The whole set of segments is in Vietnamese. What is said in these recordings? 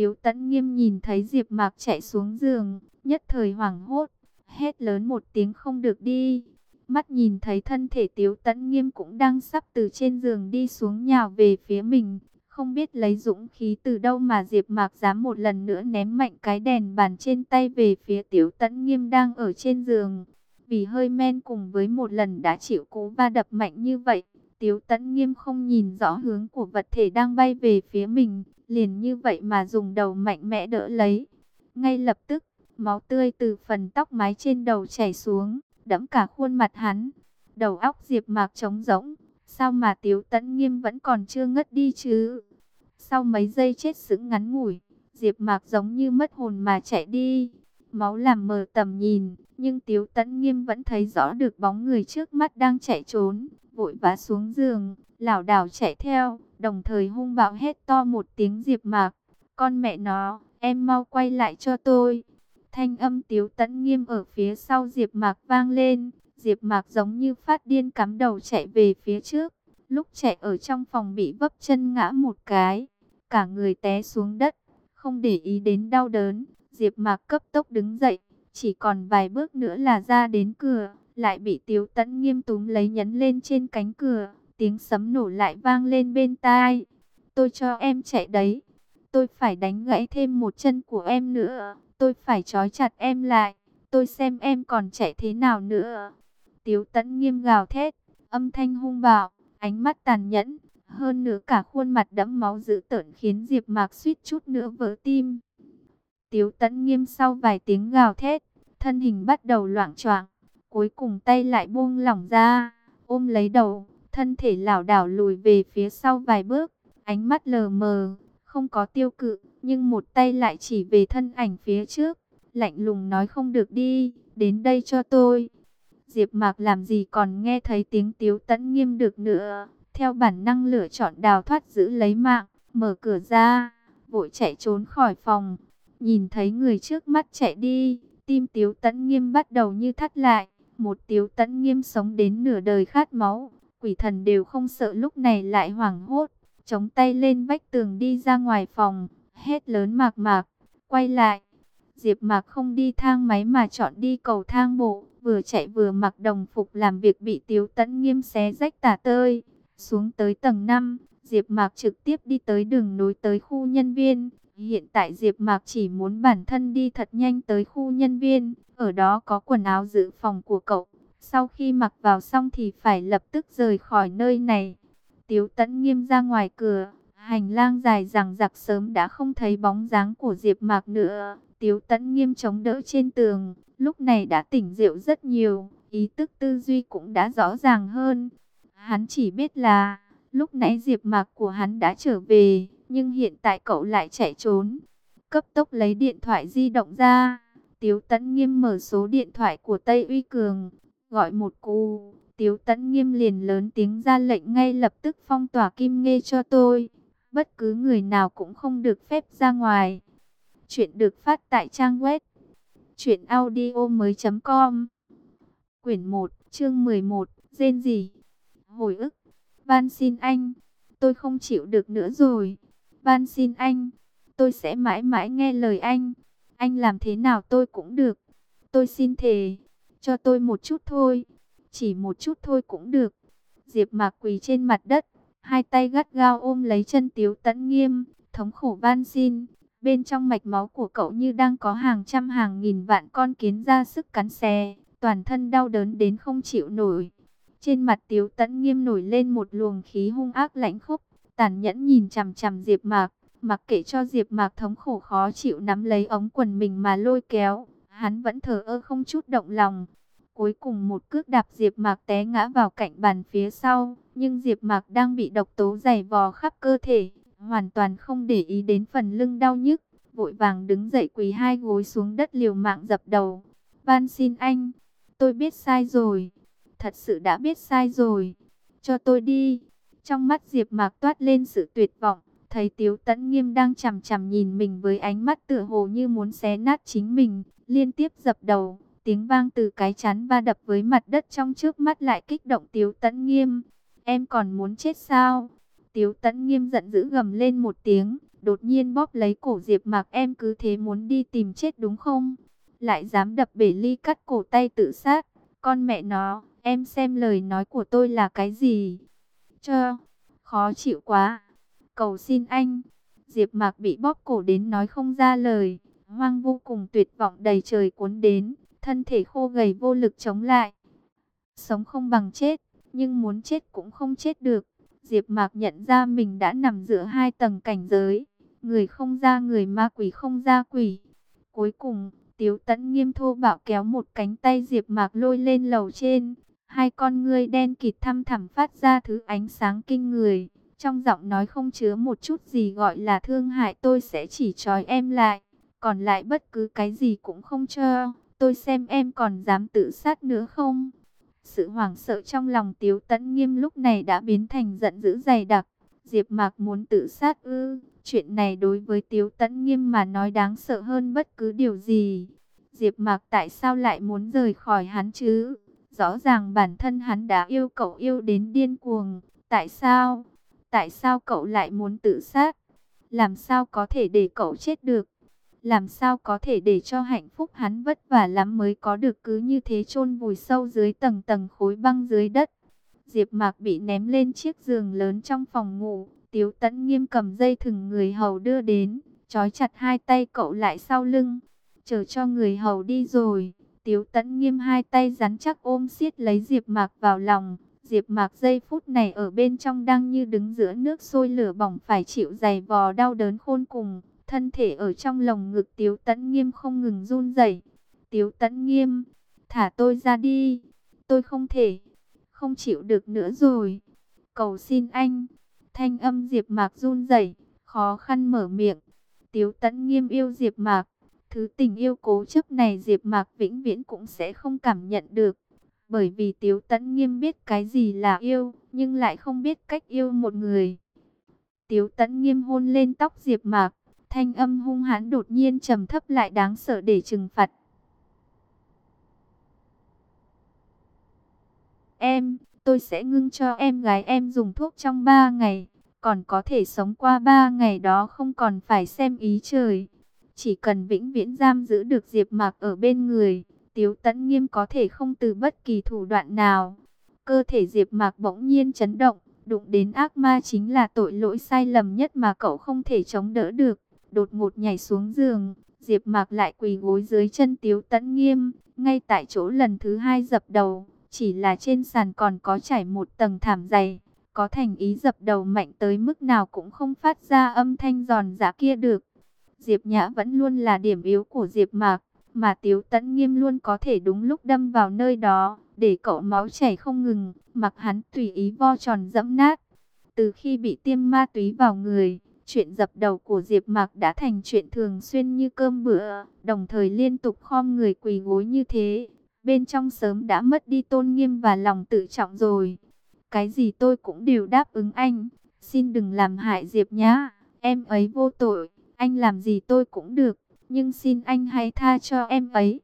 Tiếu Tẫn Nghiêm nhìn thấy Diệp Mạc chạy xuống giường, nhất thời hoảng hốt, hét lớn một tiếng không được đi. Mắt nhìn thấy thân thể Tiếu Tẫn Nghiêm cũng đang sắp từ trên giường đi xuống nhào về phía mình, không biết lấy dũng khí từ đâu mà Diệp Mạc dám một lần nữa ném mạnh cái đèn bàn trên tay về phía Tiếu Tẫn Nghiêm đang ở trên giường. Vì hơi men cùng với một lần đã chịu cú va đập mạnh như vậy, Tiếu Tấn Nghiêm không nhìn rõ hướng của vật thể đang bay về phía mình, liền như vậy mà dùng đầu mạnh mẽ đỡ lấy. Ngay lập tức, máu tươi từ phần tóc mái trên đầu chảy xuống, đẫm cả khuôn mặt hắn. Đầu óc Diệp Mạc trống rỗng, sao mà Tiếu Tấn Nghiêm vẫn còn chưa ngất đi chứ? Sau mấy giây chết sững ngắn ngủi, Diệp Mạc giống như mất hồn mà chạy đi. Máu làm mờ tầm nhìn, nhưng Tiếu Tấn Nghiêm vẫn thấy rõ được bóng người trước mắt đang chạy trốn, vội vã xuống giường, lảo đảo chạy theo, đồng thời hung bạo hét to một tiếng Diệp Mạc, "Con mẹ nó, em mau quay lại cho tôi." Thanh âm Tiếu Tấn Nghiêm ở phía sau Diệp Mạc vang lên, Diệp Mạc giống như phát điên cắm đầu chạy về phía trước, lúc chạy ở trong phòng bị vấp chân ngã một cái, cả người té xuống đất, không để ý đến đau đớn, Diệp Mạc cấp tốc đứng dậy, chỉ còn vài bước nữa là ra đến cửa, lại bị Tiếu Tấn nghiêm túm lấy nhấn lên trên cánh cửa, tiếng sấm nổ lại vang lên bên tai. Tôi cho em chạy đấy, tôi phải đánh gãy thêm một chân của em nữa, tôi phải trói chặt em lại, tôi xem em còn chạy thế nào nữa. Tiếu tẫn nghiêm gào thét, âm thanh hung bạo, ánh mắt tàn nhẫn, hơn nữa cả khuôn mặt đẫm máu dữ tợn khiến Diệp Mạc suýt chút nữa vỡ tim. Tiếu tẫn nghiêm sau vài tiếng gào thét, thân hình bắt đầu loạn choạng, cuối cùng tay lại buông lỏng ra, ôm lấy đầu, thân thể lảo đảo lùi về phía sau vài bước, ánh mắt lờ mờ, không có tiêu cự, nhưng một tay lại chỉ về thân ảnh phía trước, lạnh lùng nói không được đi, đến đây cho tôi. Diệp Mạc làm gì còn nghe thấy tiếng Tiếu Tấn nghiêm được nữa, theo bản năng lựa chọn đào thoát giữ lấy mạng, mở cửa ra, vội chạy trốn khỏi phòng. Nhìn thấy người trước mắt chạy đi, tim Tiếu Tấn Nghiêm bắt đầu như thắt lại. Một Tiếu Tấn Nghiêm sống đến nửa đời khát máu, quỷ thần đều không sợ lúc này lại hoảng hốt. Chống tay lên vách tường đi ra ngoài phòng, hét lớn mạc mạc, quay lại. Diệp mạc không đi thang máy mà chọn đi cầu thang bộ, vừa chạy vừa mặc đồng phục làm việc bị Tiếu tẫn Nghiêm xé rách tả tơi. Xuống tới tầng 5, Diệp Mạc trực tiếp đi tới đường nối tới khu nhân viên. Hiện tại Diệp Mạc chỉ muốn bản thân đi thật nhanh tới khu nhân viên, ở đó có quần áo dự phòng của cậu. Sau khi mặc vào xong thì phải lập tức rời khỏi nơi này. Tiếu Tấn nghiêm ra ngoài cửa, hành lang dài rằng giặc sớm đã không thấy bóng dáng của Diệp Mạc nữa. Tiếu Tấn nghiêm chống đỡ trên tường, lúc này đã tỉnh rượu rất nhiều, ý tức tư duy cũng đã rõ ràng hơn. Hắn chỉ biết là, lúc nãy Diệp Mạc của hắn đã trở về, nhưng hiện tại cậu lại chạy trốn. Cấp tốc lấy điện thoại di động ra, Tiếu Tấn Nghiêm mở số điện thoại của Tây Uy Cường, gọi một cú. Tiếu Tấn Nghiêm liền lớn tiếng ra lệnh ngay lập tức phong tỏa Kim Nghê cho tôi. Bất cứ người nào cũng không được phép ra ngoài. Chuyện được phát tại trang web truyệnaudiomoi.com. Quyển 1, chương 11, rên gì? Hồi ức. Van xin anh, tôi không chịu được nữa rồi. Van xin anh, tôi sẽ mãi mãi nghe lời anh. Anh làm thế nào tôi cũng được. Tôi xin thề, cho tôi một chút thôi. Chỉ một chút thôi cũng được. Diệp Mạc quỳ trên mặt đất, hai tay gắt gao ôm lấy chân Tiếu Tấn Nghiêm, thống khổ van xin. Bên trong mạch máu của cậu như đang có hàng trăm hàng nghìn vạn con kiến ra sức cắn xé, toàn thân đau đớn đến không chịu nổi. Trên mặt Tiếu Tấn Nghiêm nổi lên một luồng khí hung ác lãnh khốc, tàn nhẫn nhìn chằm chằm Diệp Mạc, mặc kệ cho Diệp Mạc thống khổ khó chịu nắm lấy ống quần mình mà lôi kéo, hắn vẫn thờ ơ không chút động lòng. Cuối cùng một cước đạp Diệp Mạc té ngã vào cạnh bàn phía sau, nhưng Diệp Mạc đang bị độc tố dày vò khắp cơ thể, hoàn toàn không để ý đến phần lưng đau nhức, vội vàng đứng dậy quỳ hai gối xuống đất liều mạng dập đầu. "Van xin anh, tôi biết sai rồi." thật sự đã biết sai rồi. Cho tôi đi. Trong mắt Diệp Mạc toát lên sự tuyệt vọng, thấy Tiếu Tấn Nghiêm đang chằm chằm nhìn mình với ánh mắt tựa hồ như muốn xé nát chính mình, liên tiếp dập đầu, tiếng vang từ cái chán va đập với mặt đất trong trước mắt lại kích động Tiếu Tấn Nghiêm. Em còn muốn chết sao? Tiếu Tấn Nghiêm giận dữ gầm lên một tiếng, đột nhiên bóp lấy cổ Diệp Mạc em cứ thế muốn đi tìm chết đúng không? Lại dám đập bể ly cắt cổ tay tự sát, con mẹ nó, em xem lời nói của tôi là cái gì? Cho, khó chịu quá. Cầu xin anh. Diệp Mạc bị bóp cổ đến nói không ra lời, hoang vô cùng tuyệt vọng đầy trời cuốn đến, thân thể khô gầy vô lực chống lại. Sống không bằng chết, nhưng muốn chết cũng không chết được. Diệp Mạc nhận ra mình đã nằm giữa hai tầng cảnh giới, người không ra người ma quỷ không ra quỷ. Cuối cùng, Tiếu Tấn nghiêm thô bạo kéo một cánh tay Diệp Mạc lôi lên lầu trên, hai con ngươi đen kịt thăm thẳm phát ra thứ ánh sáng kinh người. Trong giọng nói không chứa một chút gì gọi là thương hại tôi sẽ chỉ trói em lại, còn lại bất cứ cái gì cũng không cho, tôi xem em còn dám tự sát nữa không. Sự hoảng sợ trong lòng Tiếu Tấn Nghiêm lúc này đã biến thành giận dữ dày đặc. Diệp Mạc muốn tự sát ư? Chuyện này đối với Tiếu Tấn Nghiêm mà nói đáng sợ hơn bất cứ điều gì. Diệp Mạc tại sao lại muốn rời khỏi hắn chứ? Rõ ràng bản thân hắn đã yêu cậu yêu đến điên cuồng, tại sao? Tại sao cậu lại muốn tự sát? Làm sao có thể để cậu chết được? Làm sao có thể để cho hạnh phúc hắn vất vả lắm mới có được cứ như thế chôn vùi sâu dưới tầng tầng khối băng dưới đất. Diệp Mạc bị ném lên chiếc giường lớn trong phòng ngủ, Tiếu Tấn Nghiêm cầm dây thừng người hầu đưa đến, trói chặt hai tay cậu lại sau lưng, chờ cho người hầu đi rồi. Tiếu Tấn Nghiêm hai tay rắn chắc ôm siết lấy Diệp Mạc vào lòng, Diệp Mạc giây phút này ở bên trong đang như đứng giữa nước sôi lửa bỏng phải chịu dày vò đau đớn khôn cùng. Thân thể ở trong lồng ngực Tiếu Tấn Nghiêm không ngừng run rẩy. Tiếu Tấn Nghiêm, thả tôi ra đi. Tôi không thể, không chịu được nữa rồi. Cầu xin anh. Thanh âm Diệp Mạc run rẩy, khó khăn mở miệng. Tiếu Tấn Nghiêm yêu Diệp Mạc, thứ tình yêu cố chấp này Diệp Mạc vĩnh viễn cũng sẽ không cảm nhận được. Bởi vì Tiếu Tấn Nghiêm biết cái gì là yêu, nhưng lại không biết cách yêu một người. Tiếu Tấn Nghiêm hôn lên tóc Diệp Mạc, Thanh âm hung hãn đột nhiên trầm thấp lại đáng sợ để trừng phạt. Em, tôi sẽ ngưng cho em gái em dùng thuốc trong 3 ngày. Còn có thể sống qua 3 ngày đó không còn phải xem ý trời. Chỉ cần vĩnh viễn giam giữ được Diệp Mạc ở bên người, Tiếu Tấn Nghiêm có thể không từ bất kỳ thủ đoạn nào. Cơ thể Diệp Mạc bỗng nhiên chấn động, đụng đến ác ma chính là tội lỗi sai lầm nhất mà cậu không thể chống đỡ được đột ngột nhảy xuống giường, Diệp Mạc lại quỳ gối dưới chân Tiếu Tấn Nghiêm, ngay tại chỗ lần thứ hai dập đầu, chỉ là trên sàn còn có trải một tầng thảm dày, có thành ý dập đầu mạnh tới mức nào cũng không phát ra âm thanh giòn giã kia được. Diệp Nhã vẫn luôn là điểm yếu của Diệp Mạc, mà Tiếu Tấn Nghiêm luôn có thể đúng lúc đâm vào nơi đó, để cậu máu chảy không ngừng, mặc hắn tùy ý vo tròn dẫm nát. Từ khi bị tiêm ma túy vào người, Chuyện dập đầu của Diệp Mạc đã thành chuyện thường xuyên như cơm bữa, đồng thời liên tục khom người quỳ gối như thế. Bên trong sớm đã mất đi tôn nghiêm và lòng tự trọng rồi. Cái gì tôi cũng đều đáp ứng anh, xin đừng làm hại Diệp nhá. Em ấy vô tội, anh làm gì tôi cũng được, nhưng xin anh hãy tha cho em ấy.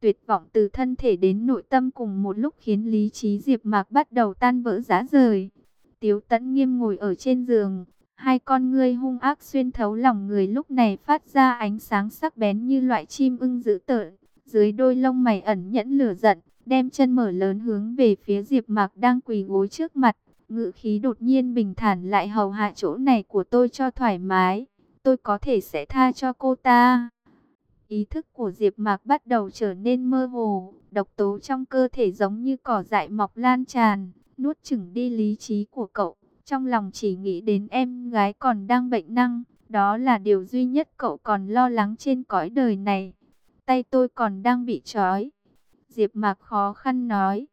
Tuyệt vọng từ thân thể đến nội tâm cùng một lúc khiến lý trí Diệp Mạc bắt đầu tan vỡ rã rời. Tiếu Tấn Nghiêm ngồi ở trên giường, Hai con ngươi hung ác xuyên thấu lòng người lúc này phát ra ánh sáng sắc bén như loại chim ưng dữ tợn. Dưới đôi lông mày ẩn nhẫn lửa giận, đem chân mở lớn hướng về phía Diệp Mạc đang quỳ gối trước mặt. Ngự khí đột nhiên bình thản lại hầu hạ chỗ này của tôi cho thoải mái. Tôi có thể sẽ tha cho cô ta. Ý thức của Diệp Mạc bắt đầu trở nên mơ hồ, độc tố trong cơ thể giống như cỏ dại mọc lan tràn, nuốt chửng đi lý trí của cậu. Trong lòng chỉ nghĩ đến em gái còn đang bệnh năng, đó là điều duy nhất cậu còn lo lắng trên cõi đời này. Tay tôi còn đang bị trói. Diệp Mạc khó khăn nói,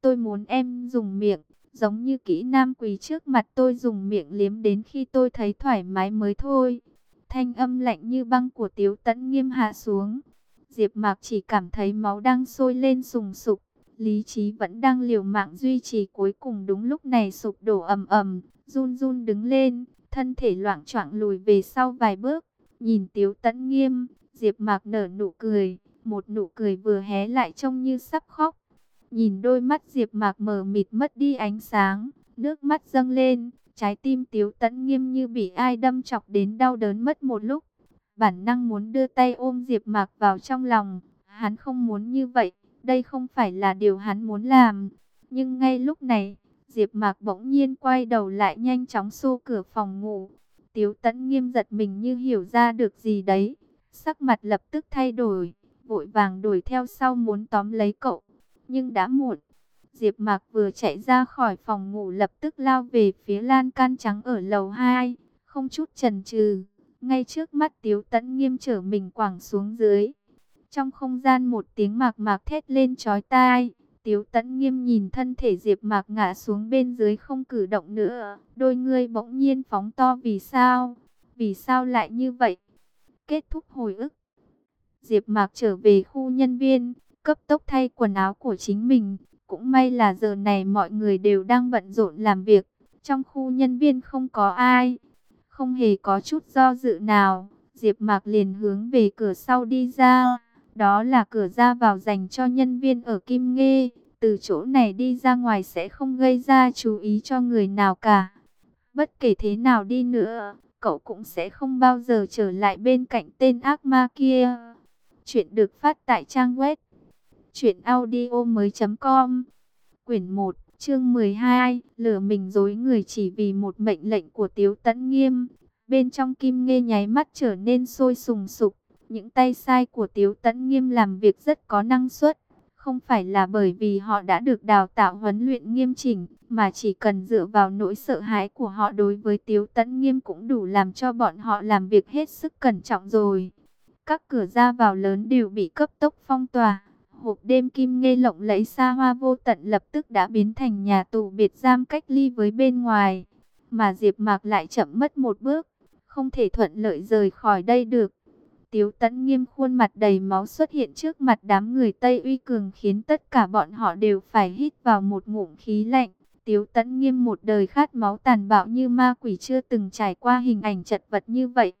tôi muốn em dùng miệng, giống như kỹ nam quỳ trước mặt tôi dùng miệng liếm đến khi tôi thấy thoải mái mới thôi. Thanh âm lạnh như băng của Tiếu Tấn nghiêm hạ xuống. Diệp Mạc chỉ cảm thấy máu đang sôi lên sùng sục, Lý trí vẫn đang liều mạng duy trì cuối cùng đúng lúc này sụp đổ ầm ầm, run run đứng lên, thân thể loạn choạng lùi về sau vài bước, nhìn Tiếu Tấn Nghiêm, Diệp Mạc nở nụ cười, một nụ cười vừa hé lại trông như sắp khóc. Nhìn đôi mắt Diệp Mạc mờ mịt mất đi ánh sáng, nước mắt dâng lên, Trái tim Tiếu Tấn Nghiêm như bị ai đâm chọc đến đau đớn mất một lúc. Bản năng muốn đưa tay ôm Diệp Mạc vào trong lòng. Hắn không muốn như vậy, đây không phải là điều hắn muốn làm. Nhưng ngay lúc này, Diệp Mạc bỗng nhiên quay đầu lại nhanh chóng xô cửa phòng ngủ. Tiếu Tấn Nghiêm giật mình như hiểu ra được gì đấy, sắc mặt lập tức thay đổi, vội vàng đuổi theo sau muốn tóm lấy cậu, nhưng đã muộn. Diệp Mạc vừa chạy ra khỏi phòng ngủ lập tức lao về phía lan can trắng ở lầu 2, không chút chần chừ, ngay trước mắt Tiếu Tấn Nghiêm trở mình quẳng xuống dưới. Trong không gian một tiếng mạc mạc thét lên chói tai, Tiếu tẫn Nghiêm nhìn thân thể Diệp Mạc ngã xuống bên dưới không cử động nữa, đôi ngươi bỗng nhiên phóng to vì sao? Vì sao lại như vậy? Kết thúc hồi ức. Diệp Mạc trở về khu nhân viên, cấp tốc thay quần áo của chính mình, cũng may là giờ này mọi người đều đang bận rộn làm việc, trong khu nhân viên không có ai, không hề có chút do dự nào, Diệp Mạc liền hướng về cửa sau đi ra. Đó là cửa ra vào dành cho nhân viên ở Kim Nghê. Từ chỗ này đi ra ngoài sẽ không gây ra chú ý cho người nào cả. Bất kể thế nào đi nữa, cậu cũng sẽ không bao giờ trở lại bên cạnh tên ác ma kia. Chuyện được phát tại trang web truyệnaudiomoi.com. Quyển 1, chương 12, lửa mình dối người chỉ vì một mệnh lệnh của Tiếu Tấn Nghiêm. Bên trong Kim Nghe nháy mắt trở nên sôi sùng sục. Những tay sai của Tiếu Tấn Nghiêm làm việc rất có năng suất. Không phải là bởi vì họ đã được đào tạo huấn luyện nghiêm chỉnh, mà chỉ cần dựa vào nỗi sợ hãi của họ đối với Tiếu Tấn Nghiêm cũng đủ làm cho bọn họ làm việc hết sức cẩn trọng rồi. Các cửa ra vào lớn đều bị cấp tốc phong tỏa. Hộp đêm kim nghe lộng lẫy xa hoa vô tận lập tức đã biến thành nhà tù biệt giam cách ly với bên ngoài. Mà Diệp Mạc lại chậm mất một bước, không thể thuận lợi rời khỏi đây được. Tiếu Tẫn Nghiêm khuôn mặt đầy máu xuất hiện trước mặt đám người Tây Uy Cường khiến tất cả bọn họ đều phải hít vào một ngụm khí lạnh. Tiếu Tẫn Nghiêm một đời khát máu tàn bạo như ma quỷ chưa từng trải qua hình ảnh chật vật như vậy.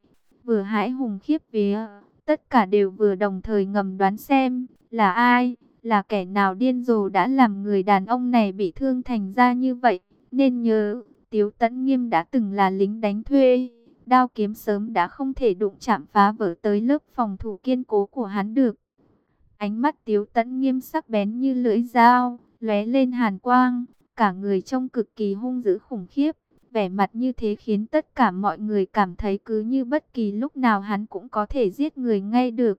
Vừa hãi hùng khiếp vía, tất cả đều vừa đồng thời ngầm đoán xem là ai, là kẻ nào điên rồ đã làm người đàn ông này bị thương thành ra như vậy. Nên nhớ, Tiếu Tẫn Nghiêm đã từng là lính đánh thuê đao kiếm sớm đã không thể đụng chạm phá vỡ tới lớp phòng thủ kiên cố của hắn được. Ánh mắt tiếu tẫn nghiêm sắc bén như lưỡi dao, lóe lên hàn quang, cả người trông cực kỳ hung dữ khủng khiếp. Vẻ mặt như thế khiến tất cả mọi người cảm thấy cứ như bất kỳ lúc nào hắn cũng có thể giết người ngay được.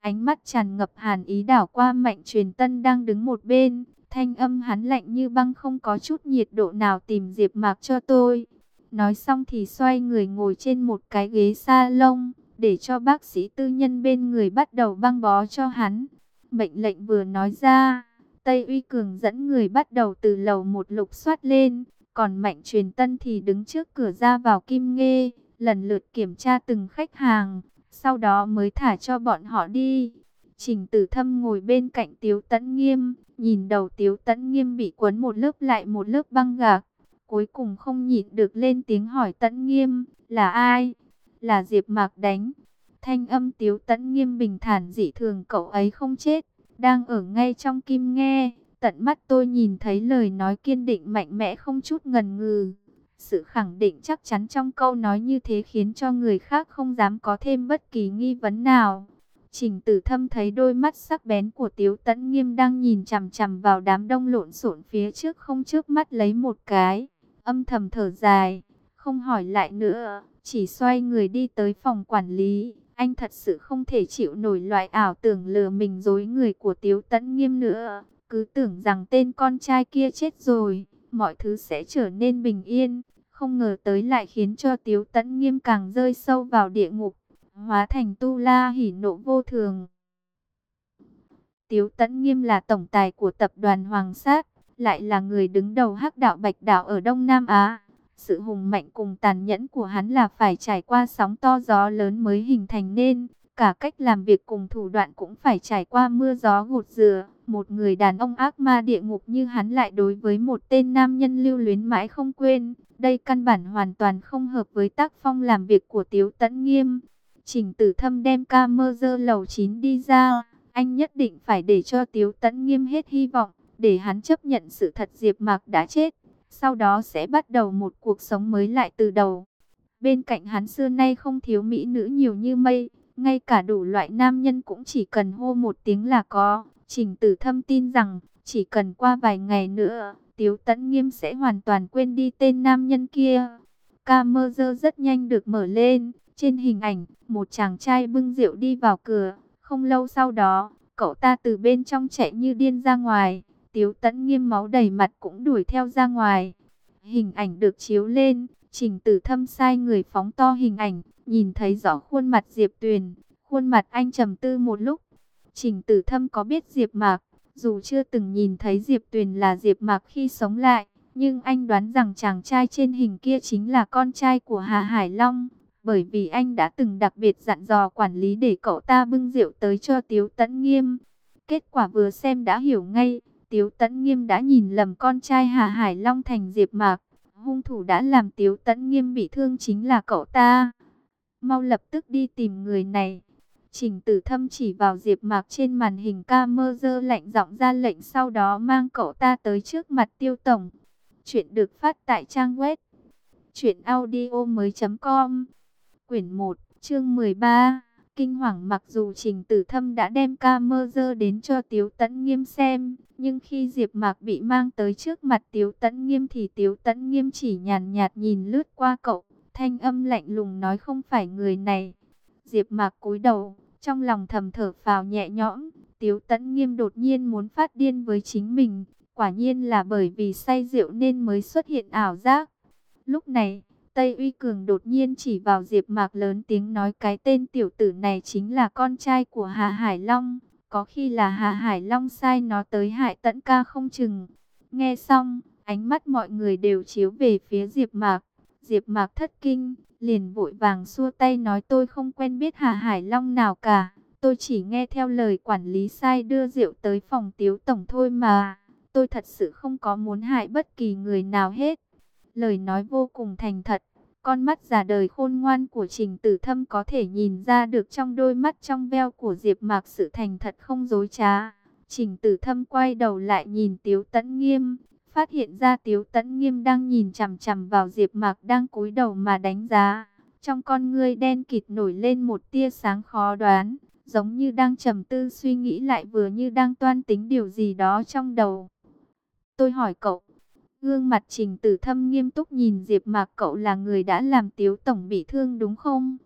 Ánh mắt tràn ngập hàn ý đảo qua mạnh truyền tân đang đứng một bên, thanh âm hắn lạnh như băng không có chút nhiệt độ nào tìm diệp mạc cho tôi. Nói xong thì xoay người ngồi trên một cái ghế sa lông, để cho bác sĩ tư nhân bên người bắt đầu băng bó cho hắn. Mệnh lệnh vừa nói ra, Tây Uy Cường dẫn người bắt đầu từ lầu một lục soát lên, còn Mạnh Truyền Tân thì đứng trước cửa ra vào Kim Nghê, lần lượt kiểm tra từng khách hàng, sau đó mới thả cho bọn họ đi. Trình Tử Thâm ngồi bên cạnh Tiếu Tấn Nghiêm, nhìn đầu Tiếu Tấn Nghiêm bị quấn một lớp lại một lớp băng gạc, Cuối cùng không nhịn được lên tiếng hỏi tẫn nghiêm, là ai? Là Diệp Mạc đánh. Thanh âm tiếu tẫn nghiêm bình thản dị thường cậu ấy không chết, đang ở ngay trong kim nghe. Tận mắt tôi nhìn thấy lời nói kiên định mạnh mẽ không chút ngần ngừ. Sự khẳng định chắc chắn trong câu nói như thế khiến cho người khác không dám có thêm bất kỳ nghi vấn nào. Trình tử thâm thấy đôi mắt sắc bén của Tiếu Tấn Nghiêm đang nhìn chằm chằm vào đám đông lộn xộn phía trước không trước mắt lấy một cái âm thầm thở dài, không hỏi lại nữa, chỉ xoay người đi tới phòng quản lý. Anh thật sự không thể chịu nổi loại ảo tưởng lừa mình dối người của Tiếu Tấn Nghiêm nữa. Cứ tưởng rằng tên con trai kia chết rồi, mọi thứ sẽ trở nên bình yên. Không ngờ tới lại khiến cho Tiếu Tấn Nghiêm càng rơi sâu vào địa ngục, hóa thành tu la hỉ nộ vô thường. Tiếu Tấn Nghiêm là tổng tài của tập đoàn Hoàng Sát, lại là người đứng đầu hắc đạo bạch đạo ở Đông Nam Á. Sự hùng mạnh cùng tàn nhẫn của hắn là phải trải qua sóng to gió lớn mới hình thành nên, cả cách làm việc cùng thủ đoạn cũng phải trải qua mưa gió gột rửa. Một người đàn ông ác ma địa ngục như hắn lại đối với một tên nam nhân lưu luyến mãi không quên. Đây căn bản hoàn toàn không hợp với tác phong làm việc của Tiếu Tấn Nghiêm. Trình tử thâm đem ca mơ dơ lầu 9 đi ra, anh nhất định phải để cho Tiếu Tấn Nghiêm hết hy vọng để hắn chấp nhận sự thật Diệp Mạc đã chết. sau đó sẽ bắt đầu một cuộc sống mới lại từ đầu. Bên cạnh hắn xưa nay không thiếu mỹ nữ nhiều như mây, ngay cả đủ loại nam nhân cũng chỉ cần hô một tiếng là có. Trình tử thâm tin rằng, chỉ cần qua vài ngày nữa, Tiếu Tấn Nghiêm sẽ hoàn toàn quên đi tên nam nhân kia. Camera rất nhanh được mở lên, trên hình ảnh, một chàng trai bưng rượu đi vào cửa. Không lâu sau đó, cậu ta từ bên trong chạy như điên ra ngoài. Tiếu Tấn Nghiêm máu đầy mặt cũng đuổi theo ra ngoài. Hình ảnh được chiếu lên, Trình Tử Thâm sai người phóng to hình ảnh, nhìn thấy rõ khuôn mặt Diệp Tuyền. Khuôn mặt anh trầm tư một lúc. Trình Tử Thâm có biết Diệp Mạc, dù chưa từng nhìn thấy Diệp Tuyền là Diệp Mạc khi sống lại, nhưng anh đoán rằng chàng trai trên hình kia chính là con trai của Hà Hải Long, bởi vì anh đã từng đặc biệt dặn dò quản lý để cậu ta bưng rượu tới cho Tiếu Tấn Nghiêm. Kết quả vừa xem đã hiểu ngay, Tiếu Tấn Nghiêm đã nhìn lầm con trai Hà Hải Long thành Diệp Mạc. Hung thủ đã làm Tiếu Tấn Nghiêm bị thương chính là cậu ta. Mau lập tức đi tìm người này. Trình tử thâm chỉ vào Diệp Mạc trên màn hình camera lạnh giọng ra lệnh sau đó mang cậu ta tới trước mặt tiêu tổng. Chuyện được phát tại trang web truyệnaudiomoi.com Quyển 1, chương 13 Kinh hoàng mặc dù Trình Tử Thâm đã đem ca mơ dơ đến cho Tiếu Tấn Nghiêm xem, nhưng khi Diệp Mạc bị mang tới trước mặt Tiếu Tấn Nghiêm thì Tiếu Tấn Nghiêm chỉ nhàn nhạt nhìn lướt qua cậu, thanh âm lạnh lùng nói không phải người này. Diệp Mạc cúi đầu, trong lòng thầm thở phào nhẹ nhõm, Tiếu Tấn Nghiêm đột nhiên muốn phát điên với chính mình, quả nhiên là bởi vì say rượu nên mới xuất hiện ảo giác. Lúc này, Tây Uy Cường đột nhiên chỉ vào Diệp Mạc lớn tiếng nói cái tên tiểu tử này chính là con trai của Hà Hải Long, có khi là Hà Hải Long sai nó tới hại tận ca không chừng. Nghe xong, ánh mắt mọi người đều chiếu về phía Diệp Mạc. Diệp Mạc thất kinh, liền vội vàng xua tay nói tôi không quen biết Hà Hải Long nào cả. Tôi chỉ nghe theo lời quản lý sai đưa rượu tới phòng tiếu tổng thôi mà. Tôi thật sự không có muốn hại bất kỳ người nào hết. Lời nói vô cùng thành thật. Con mắt già đời khôn ngoan của Trình Tử Thâm có thể nhìn ra được trong đôi mắt trong veo của Diệp Mạc sự thành thật không dối trá. Trình Tử Thâm quay đầu lại nhìn Tiếu Tấn Nghiêm, phát hiện ra Tiếu Tấn Nghiêm đang nhìn chằm chằm vào Diệp Mạc đang cúi đầu mà đánh giá. Trong con ngươi đen kịt nổi lên một tia sáng khó đoán, giống như đang trầm tư suy nghĩ lại vừa như đang toan tính điều gì đó trong đầu. Tôi hỏi cậu, gương mặt Trình Tử Thâm nghiêm túc nhìn Diệp Mạc cậu là người đã làm Tiếu tổng bị thương đúng không?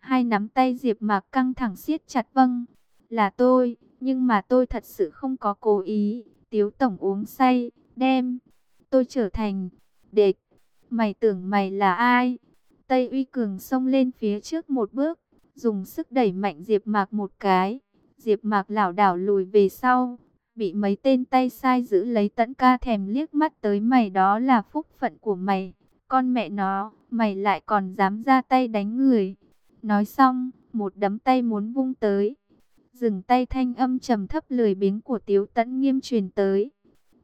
Hai nắm tay Diệp Mạc căng thẳng siết chặt vâng, là tôi, nhưng mà tôi thật sự không có cố ý. Tiếu tổng uống say, đem tôi trở thành địch. Mày tưởng mày là ai? Tây Uy Cường xông lên phía trước một bước, dùng sức đẩy mạnh Diệp Mạc một cái. Diệp Mạc lảo đảo lùi về sau, bị mấy tên tay sai giữ lấy tẫn ca thèm liếc mắt tới mày đó là phúc phận của mày. Con mẹ nó, mày lại còn dám ra tay đánh người. Nói xong, một đấm tay muốn vung tới. Dừng tay thanh âm trầm thấp lười biếng của Tiếu Tẫn nghiêm truyền tới.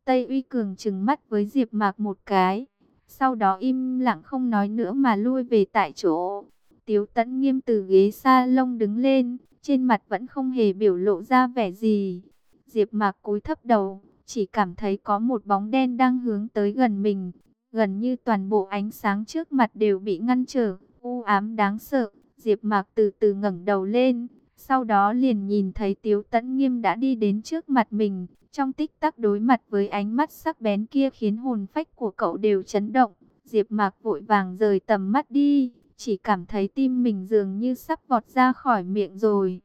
Tây Uy Cường trừng mắt với Diệp Mạc một cái. Sau đó im lặng không nói nữa mà lui về tại chỗ. Tiếu Tẫn nghiêm từ ghế sa lông đứng lên. Trên mặt vẫn không hề biểu lộ ra vẻ gì. Diệp Mạc cúi thấp đầu. Chỉ cảm thấy có một bóng đen đang hướng tới gần mình. Gần như toàn bộ ánh sáng trước mặt đều bị ngăn trở. U ám đáng sợ. Diệp Mạc từ từ ngẩng đầu lên. Sau đó liền nhìn thấy Tiếu Tấn Nghiêm đã đi đến trước mặt mình, trong tích tắc đối mặt với ánh mắt sắc bén kia khiến hồn phách của cậu đều chấn động. Diệp Mạc vội vàng rời tầm mắt đi, chỉ cảm thấy tim mình dường như sắp vọt ra khỏi miệng rồi.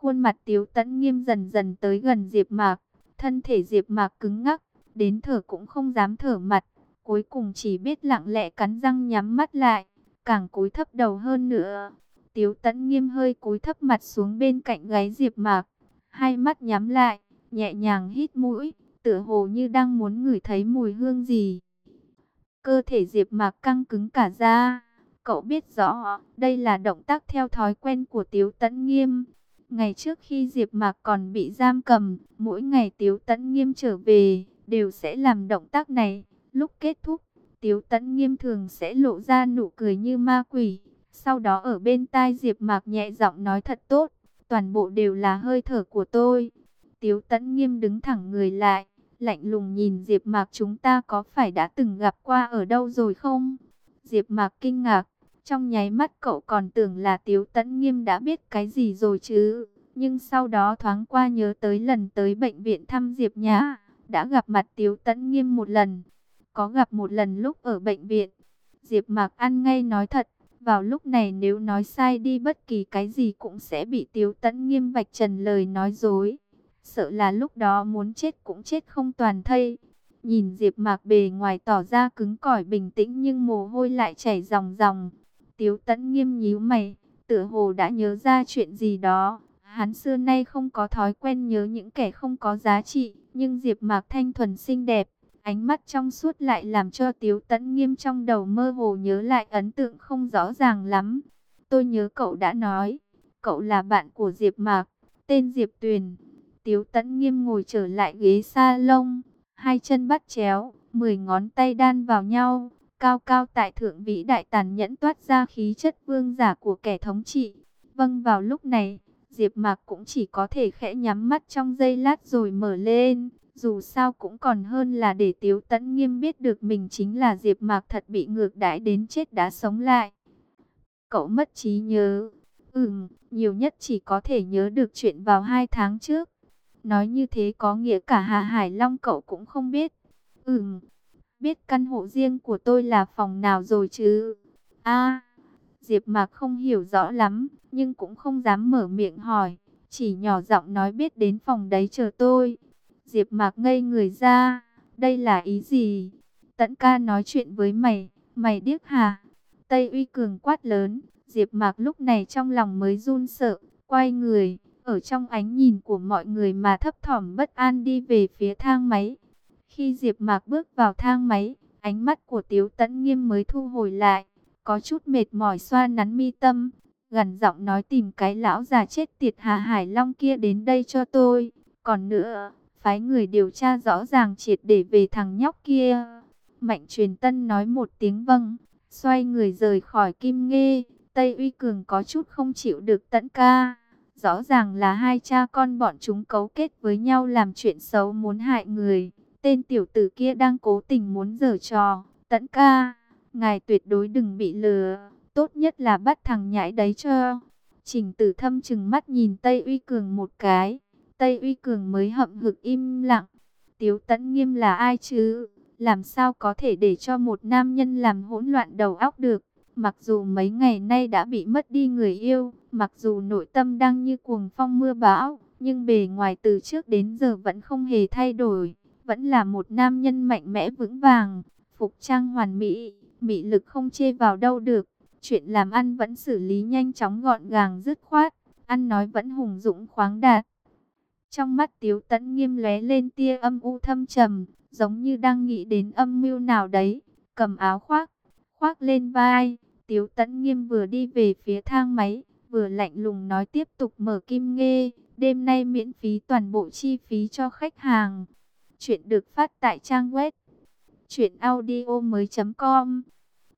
Khuôn mặt Tiếu Tấn Nghiêm dần dần tới gần Diệp Mạc, thân thể Diệp Mạc cứng ngắc, đến thở cũng không dám thở mặt, cuối cùng chỉ biết lặng lẽ cắn răng nhắm mắt lại, càng cúi thấp đầu hơn nữa. Tiếu Tấn Nghiêm hơi cúi thấp mặt xuống bên cạnh gáy Diệp Mạc, hai mắt nhắm lại, nhẹ nhàng hít mũi, tựa hồ như đang muốn ngửi thấy mùi hương gì. Cơ thể Diệp Mạc căng cứng cả da. Cậu biết rõ, đây là động tác theo thói quen của Tiếu Tấn Nghiêm. Ngày trước khi Diệp Mạc còn bị giam cầm, mỗi ngày Tiếu Tấn Nghiêm trở về, đều sẽ làm động tác này. Lúc kết thúc, Tiếu Tấn Nghiêm thường sẽ lộ ra nụ cười như ma quỷ. Sau đó ở bên tai Diệp Mạc nhẹ giọng nói thật tốt, toàn bộ đều là hơi thở của tôi. Tiếu Tấn Nghiêm đứng thẳng người lại, lạnh lùng nhìn Diệp Mạc chúng ta có phải đã từng gặp qua ở đâu rồi không? Diệp Mạc kinh ngạc, trong nháy mắt cậu còn tưởng là Tiếu Tấn Nghiêm đã biết cái gì rồi chứ, nhưng sau đó thoáng qua nhớ tới lần tới bệnh viện thăm Diệp Nhã, đã gặp mặt Tiếu Tấn Nghiêm một lần, có gặp một lần lúc ở bệnh viện. Diệp Mạc ăn ngay nói thật, vào lúc này nếu nói sai đi bất kỳ cái gì cũng sẽ bị Tiếu Tấn Nghiêm vạch trần lời nói dối. Sợ là lúc đó muốn chết cũng chết không toàn thây. Nhìn Diệp Mạc bề ngoài tỏ ra cứng cỏi bình tĩnh nhưng mồ hôi lại chảy ròng ròng. Tiếu Tấn Nghiêm nhíu mày, tựa hồ đã nhớ ra chuyện gì đó. Hắn xưa nay không có thói quen nhớ những kẻ không có giá trị, nhưng Diệp Mạc thanh thuần xinh đẹp, ánh mắt trong suốt lại làm cho Tiếu Tấn Nghiêm trong đầu mơ hồ nhớ lại ấn tượng không rõ ràng lắm. Tôi nhớ cậu đã nói, cậu là bạn của Diệp Mạc, tên Diệp Tuyền. Tiếu Tấn Nghiêm ngồi trở lại ghế sa lông, hai chân bắt chéo, mười ngón tay đan vào nhau, cao cao tại thượng vĩ đại tàn nhẫn toát ra khí chất vương giả của kẻ thống trị. Vâng vào lúc này, Diệp Mạc cũng chỉ có thể khẽ nhắm mắt trong giây lát rồi mở lên, dù sao cũng còn hơn là để Tiếu Tấn Nghiêm biết được mình chính là Diệp Mạc thật bị ngược đãi đến chết đã sống lại. Cậu mất trí nhớ. Ừm, nhiều nhất chỉ có thể nhớ được chuyện vào hai tháng trước. Nói như thế có nghĩa cả Hà Hải Long cậu cũng không biết. Ừm, biết căn hộ riêng của tôi là phòng nào rồi chứ? A, Diệp Mạc không hiểu rõ lắm, nhưng cũng không dám mở miệng hỏi, chỉ nhỏ giọng nói biết đến phòng đấy chờ tôi. Diệp Mạc ngây người ra, đây là ý gì? Tẫn ca nói chuyện với mày, mày điếc hả? Tây Uy Cường quát lớn, Diệp Mạc lúc này trong lòng mới run sợ, quay người, ở trong ánh nhìn của mọi người mà thấp thỏm bất an đi về phía thang máy. Khi Diệp Mạc bước vào thang máy, ánh mắt của Tiếu Tấn Nghiêm mới thu hồi lại, có chút mệt mỏi xoa nắn mi tâm, gần giọng nói tìm cái lão già chết tiệt Hà Hải Long kia đến đây cho tôi. Còn nữa, phái người điều tra rõ ràng triệt để về thằng nhóc kia. Mạnh truyền tân nói một tiếng vâng, xoay người rời khỏi Kim ngê, Tây Uy Cường có chút không chịu được tận ca. Rõ ràng là hai cha con bọn chúng cấu kết với nhau làm chuyện xấu muốn hại người. Tên tiểu tử kia đang cố tình muốn giở trò. Tận ca, ngài tuyệt đối đừng bị lừa. Tốt nhất là bắt thằng nhãi đấy cho. Trình tử thâm chừng mắt nhìn Tây Uy Cường một cái. Tây Uy Cường mới hậm hực im lặng. Tiếu tẫn nghiêm là ai chứ? Làm sao có thể để cho một nam nhân làm hỗn loạn đầu óc được? Mặc dù mấy ngày nay đã bị mất đi người yêu, mặc dù nội tâm đang như cuồng phong mưa bão, nhưng bề ngoài từ trước đến giờ vẫn không hề thay đổi. Vẫn là một nam nhân mạnh mẽ vững vàng, phục trang hoàn mỹ, mỹ lực không chê vào đâu được. Chuyện làm ăn vẫn xử lý nhanh chóng gọn gàng dứt khoát, ăn nói vẫn hùng dũng khoáng đạt. Trong mắt Tiếu Tấn nghiêm lóe lên tia âm u thâm trầm, giống như đang nghĩ đến âm mưu nào đấy, cầm áo khoác, khoác lên vai. Tiếu Tấn nghiêm vừa đi về phía thang máy, vừa lạnh lùng nói tiếp tục mở kim nghê, đêm nay miễn phí toàn bộ chi phí cho khách hàng. Chuyện được phát tại trang web truyệnaudiomoi.com.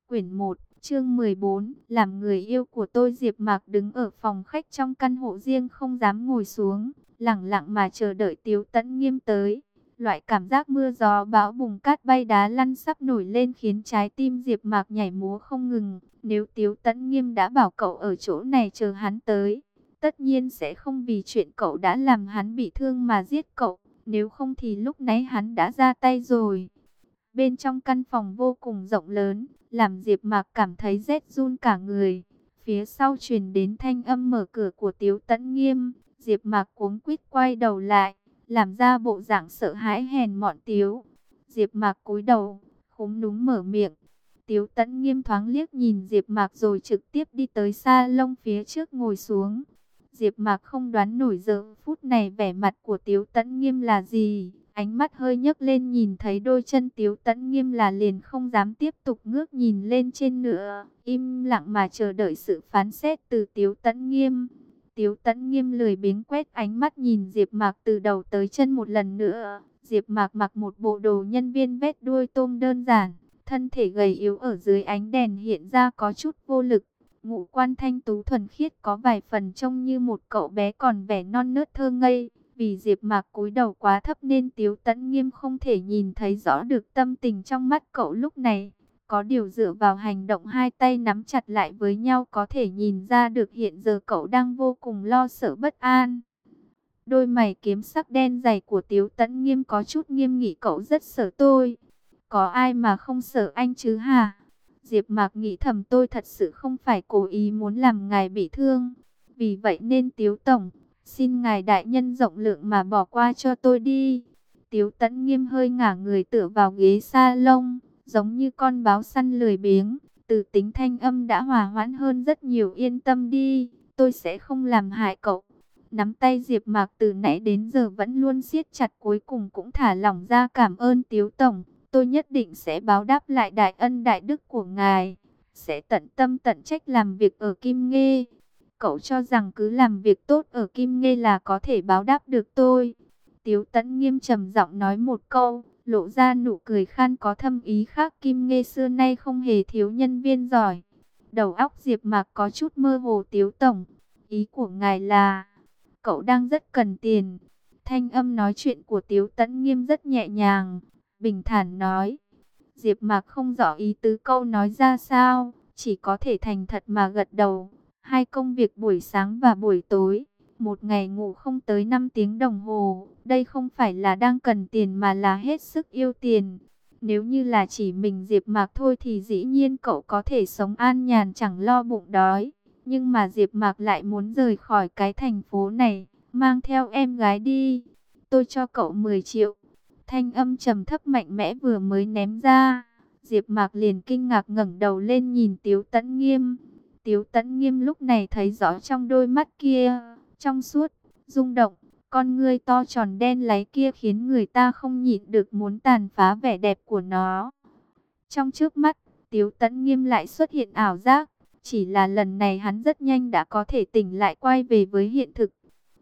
Quyển 1 Chương 14, làm người yêu của tôi Diệp Mạc đứng ở phòng khách trong căn hộ riêng không dám ngồi xuống, lặng lặng mà chờ đợi Tiếu Tấn Nghiêm tới. Loại cảm giác mưa gió bão bùng cát bay đá lăn sắp nổi lên khiến trái tim Diệp Mạc nhảy múa không ngừng. Nếu Tiếu Tấn Nghiêm đã bảo cậu ở chỗ này chờ hắn tới, tất nhiên sẽ không vì chuyện cậu đã làm hắn bị thương mà giết cậu, nếu không thì lúc nãy hắn đã ra tay rồi. Bên trong căn phòng vô cùng rộng lớn, làm Diệp Mạc cảm thấy rét run cả người. Phía sau truyền đến thanh âm mở cửa của Tiếu Tấn Nghiêm, Diệp Mạc cuống quýt quay đầu lại, làm ra bộ dạng sợ hãi hèn mọn Tiếu. Diệp Mạc cúi đầu, khúm núm mở miệng. Tiếu Tấn Nghiêm thoáng liếc nhìn Diệp Mạc rồi trực tiếp đi tới sa lông phía trước ngồi xuống. Diệp Mạc không đoán nổi giờ phút này vẻ mặt của Tiếu Tấn Nghiêm là gì, Ánh mắt hơi nhấc lên nhìn thấy đôi chân tiếu tẫn nghiêm là liền không dám tiếp tục ngước nhìn lên trên nữa. Im lặng mà chờ đợi sự phán xét từ tiếu tẫn nghiêm. Tiếu tẫn nghiêm lười biếng quét ánh mắt nhìn Diệp Mạc từ đầu tới chân một lần nữa. Diệp Mạc mặc một bộ đồ nhân viên vét đuôi tôm đơn giản. Thân thể gầy yếu ở dưới ánh đèn hiện ra có chút vô lực. Ngũ quan thanh tú thuần khiết có vài phần trông như một cậu bé còn vẻ non nớt thơ ngây Vì Diệp Mạc cúi đầu quá thấp nên Tiếu Tấn Nghiêm không thể nhìn thấy rõ được tâm tình trong mắt cậu lúc này. Có điều dựa vào hành động hai tay nắm chặt lại với nhau có thể nhìn ra được hiện giờ cậu đang vô cùng lo sợ bất an. Đôi mày kiếm sắc đen dày của Tiếu Tấn Nghiêm có chút nghiêm nghị cậu rất sợ tôi. Có ai mà không sợ anh chứ hả? Diệp Mạc nghĩ thầm tôi thật sự không phải cố ý muốn làm ngài bị thương. Vì vậy nên Tiếu Tổng, xin ngài đại nhân rộng lượng mà bỏ qua cho tôi đi. Tiếu Tấn Nghiêm hơi ngả người tựa vào ghế sa lông, giống như con báo săn lười biếng. Từ tính thanh âm đã hòa hoãn hơn rất nhiều yên tâm đi, tôi sẽ không làm hại cậu. Nắm tay Diệp Mạc từ nãy đến giờ vẫn luôn siết chặt cuối cùng cũng thả lỏng ra cảm ơn Tiếu Tổng. Tôi nhất định sẽ báo đáp lại đại ân đại đức của ngài. Sẽ tận tâm tận trách làm việc ở Kim Nghê. Cậu cho rằng cứ làm việc tốt ở Kim Nghê là có thể báo đáp được tôi. Tiếu Tấn nghiêm trầm giọng nói một câu, lộ ra nụ cười khan có thâm ý khác Kim Nghê xưa nay không hề thiếu nhân viên giỏi. Đầu óc Diệp Mạc có chút mơ hồ Tiếu Tổng. Ý của ngài là, cậu đang rất cần tiền. Thanh âm nói chuyện của Tiếu Tấn nghiêm rất nhẹ nhàng, bình thản nói. Diệp Mạc không rõ ý tứ câu nói ra sao, chỉ có thể thành thật mà gật đầu. Hai công việc buổi sáng và buổi tối, một ngày ngủ không tới 5 tiếng đồng hồ, đây không phải là đang cần tiền mà là hết sức yêu tiền. Nếu như là chỉ mình Diệp Mạc thôi thì dĩ nhiên cậu có thể sống an nhàn chẳng lo bụng đói. Nhưng mà Diệp Mạc lại muốn rời khỏi cái thành phố này, mang theo em gái đi. Tôi cho cậu 10 triệu. Thanh âm trầm thấp mạnh mẽ vừa mới ném ra. Diệp Mạc liền kinh ngạc ngẩng đầu lên nhìn Tiếu Tấn Nghiêm. Tiếu Tấn Nghiêm lúc này thấy rõ trong đôi mắt kia, trong suốt, rung động, con ngươi to tròn đen láy kia khiến người ta không nhịn được muốn tàn phá vẻ đẹp của nó. Trong trước mắt, Tiếu Tấn Nghiêm lại xuất hiện ảo giác, chỉ là lần này hắn rất nhanh đã có thể tỉnh lại quay về với hiện thực.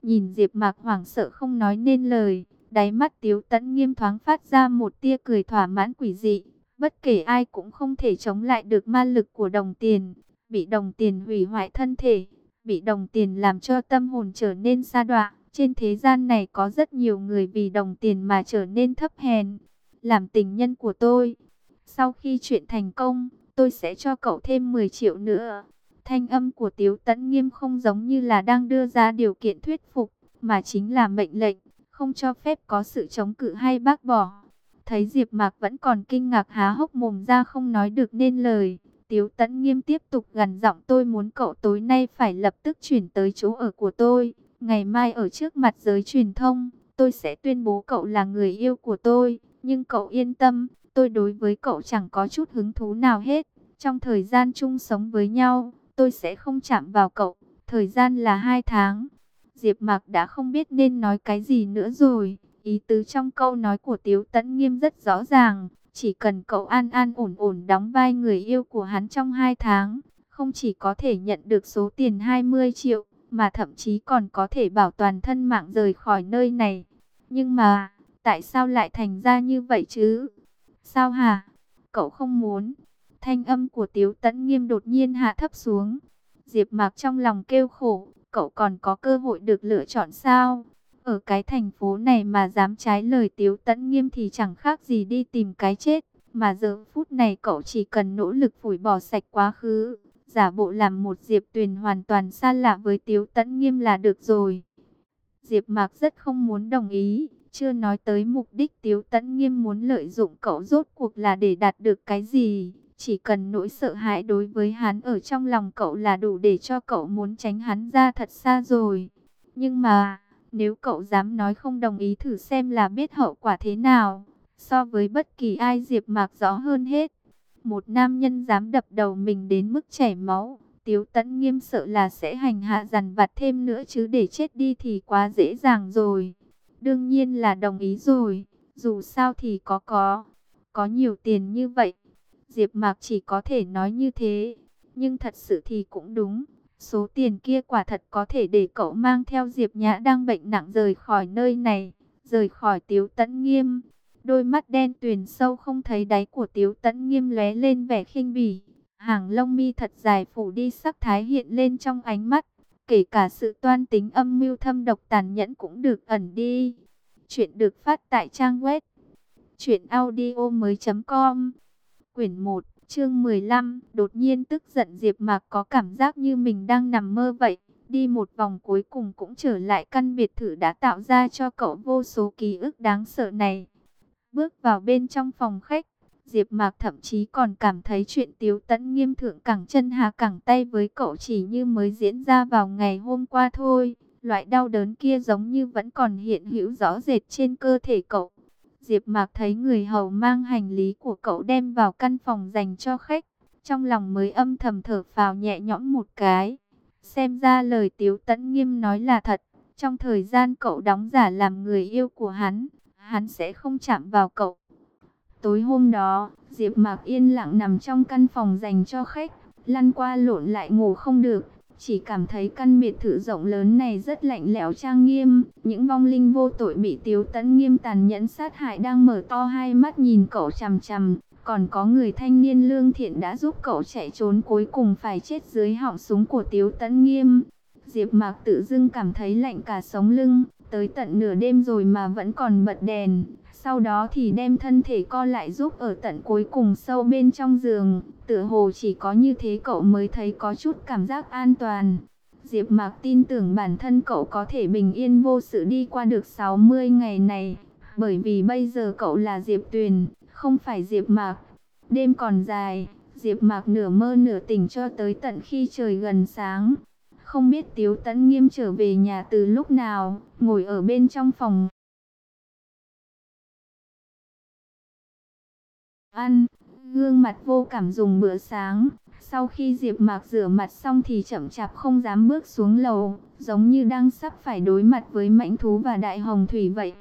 Nhìn Diệp Mạc hoảng sợ không nói nên lời, Đáy mắt Tiếu Tấn nghiêm thoáng phát ra một tia cười thỏa mãn quỷ dị. Bất kể ai cũng không thể chống lại được ma lực của đồng tiền. Bị đồng tiền hủy hoại thân thể. Bị đồng tiền làm cho tâm hồn trở nên xa đoạ. Trên thế gian này có rất nhiều người vì đồng tiền mà trở nên thấp hèn. Làm tình nhân của tôi. Sau khi chuyện thành công, tôi sẽ cho cậu thêm 10 triệu nữa. Thanh âm của Tiếu Tấn Nghiêm không giống như là đang đưa ra điều kiện thuyết phục, mà chính là mệnh lệnh không cho phép có sự chống cự hay bác bỏ. Thấy Diệp Mạc vẫn còn kinh ngạc há hốc mồm ra không nói được nên lời. Tiếu Tấn Nghiêm tiếp tục gằn giọng tôi muốn cậu tối nay phải lập tức chuyển tới chỗ ở của tôi. Ngày mai ở trước mặt giới truyền thông, tôi sẽ tuyên bố cậu là người yêu của tôi. Nhưng cậu yên tâm, tôi đối với cậu chẳng có chút hứng thú nào hết. Trong thời gian chung sống với nhau, tôi sẽ không chạm vào cậu. Thời gian là hai tháng. Diệp Mạc đã không biết nên nói cái gì nữa rồi. Ý tứ trong câu nói của Tiếu Tấn Nghiêm rất rõ ràng, chỉ cần cậu an an ổn ổn đóng vai người yêu của hắn trong 2 tháng, không chỉ có thể nhận được số tiền 20 triệu, mà thậm chí còn có thể bảo toàn thân mạng rời khỏi nơi này. Nhưng mà, tại sao lại thành ra như vậy chứ? Sao hả? Cậu không muốn. Thanh âm của Tiếu Tấn Nghiêm đột nhiên hạ thấp xuống. Diệp Mạc trong lòng kêu khổ, cậu còn có cơ hội được lựa chọn sao? Ở cái thành phố này mà dám trái lời Tiếu Tấn Nghiêm thì chẳng khác gì đi tìm cái chết. Mà giờ phút này cậu chỉ cần nỗ lực phủi bỏ sạch quá khứ. Giả bộ làm một Diệp Tuyền hoàn toàn xa lạ với Tiếu Tấn Nghiêm là được rồi. Diệp Mạc rất không muốn đồng ý. Chưa nói tới mục đích Tiếu Tấn Nghiêm muốn lợi dụng cậu rốt cuộc là để đạt được cái gì. Chỉ cần nỗi sợ hãi đối với hắn ở trong lòng cậu là đủ để cho cậu muốn tránh hắn ra thật xa rồi. Nhưng mà, nếu cậu dám nói không đồng ý thử xem là biết hậu quả thế nào. So với bất kỳ ai Diệp Mạc rõ hơn hết. Một nam nhân dám đập đầu mình đến mức chảy máu. Tiếu Tấn nghiêm sợ là sẽ hành hạ dằn vặt thêm nữa chứ để chết đi thì quá dễ dàng rồi. Đương nhiên là đồng ý rồi. Dù sao thì có có. Có nhiều tiền như vậy Diệp Mạc chỉ có thể nói như thế, nhưng thật sự thì cũng đúng. Số tiền kia quả thật có thể để cậu mang theo Diệp Nhã đang bệnh nặng rời khỏi nơi này, rời khỏi Tiếu Tấn Nghiêm. Đôi mắt đen tuyền sâu không thấy đáy của Tiếu Tấn Nghiêm lóe lên vẻ khinh bỉ. Hàng lông mi thật dài phủ đi sắc thái hiện lên trong ánh mắt, kể cả sự toan tính âm mưu thâm độc tàn nhẫn cũng được ẩn đi. Chuyện được phát tại trang web truyệnaudiomoi.com. Quyển 1, chương 15, đột nhiên tức giận Diệp Mạc có cảm giác như mình đang nằm mơ vậy. Đi một vòng cuối cùng cũng trở lại căn biệt thự đã tạo ra cho cậu vô số ký ức đáng sợ này. Bước vào bên trong phòng khách, Diệp Mạc thậm chí còn cảm thấy chuyện Tiếu Tấn nghiêm thượng cẳng chân hạ cẳng tay với cậu chỉ như mới diễn ra vào ngày hôm qua thôi. Loại đau đớn kia giống như vẫn còn hiện hữu rõ rệt trên cơ thể cậu. Diệp Mạc thấy người hầu mang hành lý của cậu đem vào căn phòng dành cho khách, trong lòng mới âm thầm thở phào nhẹ nhõm một cái. Xem ra lời Tiếu Tấn Nghiêm nói là thật, trong thời gian cậu đóng giả làm người yêu của hắn, hắn sẽ không chạm vào cậu. Tối hôm đó, Diệp Mạc yên lặng nằm trong căn phòng dành cho khách, lăn qua lộn lại ngủ không được, chỉ cảm thấy căn biệt thự rộng lớn này rất lạnh lẽo trang nghiêm, những vong linh vô tội bị Tiếu Tấn Nghiêm tàn nhẫn sát hại đang mở to hai mắt nhìn cậu chằm chằm, còn có người thanh niên lương thiện đã giúp cậu chạy trốn cuối cùng phải chết dưới họng súng của Tiếu Tấn Nghiêm. Diệp Mạc tự dưng cảm thấy lạnh cả sống lưng, tới tận nửa đêm rồi mà vẫn còn bật đèn, sau đó thì đem thân thể co lại giúp ở tận cuối cùng sâu bên trong giường. Tựa hồ chỉ có như thế cậu mới thấy có chút cảm giác an toàn. Diệp Mạc tin tưởng bản thân cậu có thể bình yên vô sự đi qua được 60 ngày này. Bởi vì bây giờ cậu là Diệp Tuyền, không phải Diệp Mạc. Đêm còn dài, Diệp Mạc nửa mơ nửa tỉnh cho tới tận khi trời gần sáng. Không biết Tiếu Tấn Nghiêm trở về nhà từ lúc nào, ngồi ở bên trong phòng ăn, gương mặt vô cảm dùng bữa sáng. Sau khi Diệp Mạc rửa mặt xong thì chậm chạp không dám bước xuống lầu, giống như đang sắp phải đối mặt với mãnh thú và đại hồng thủy vậy.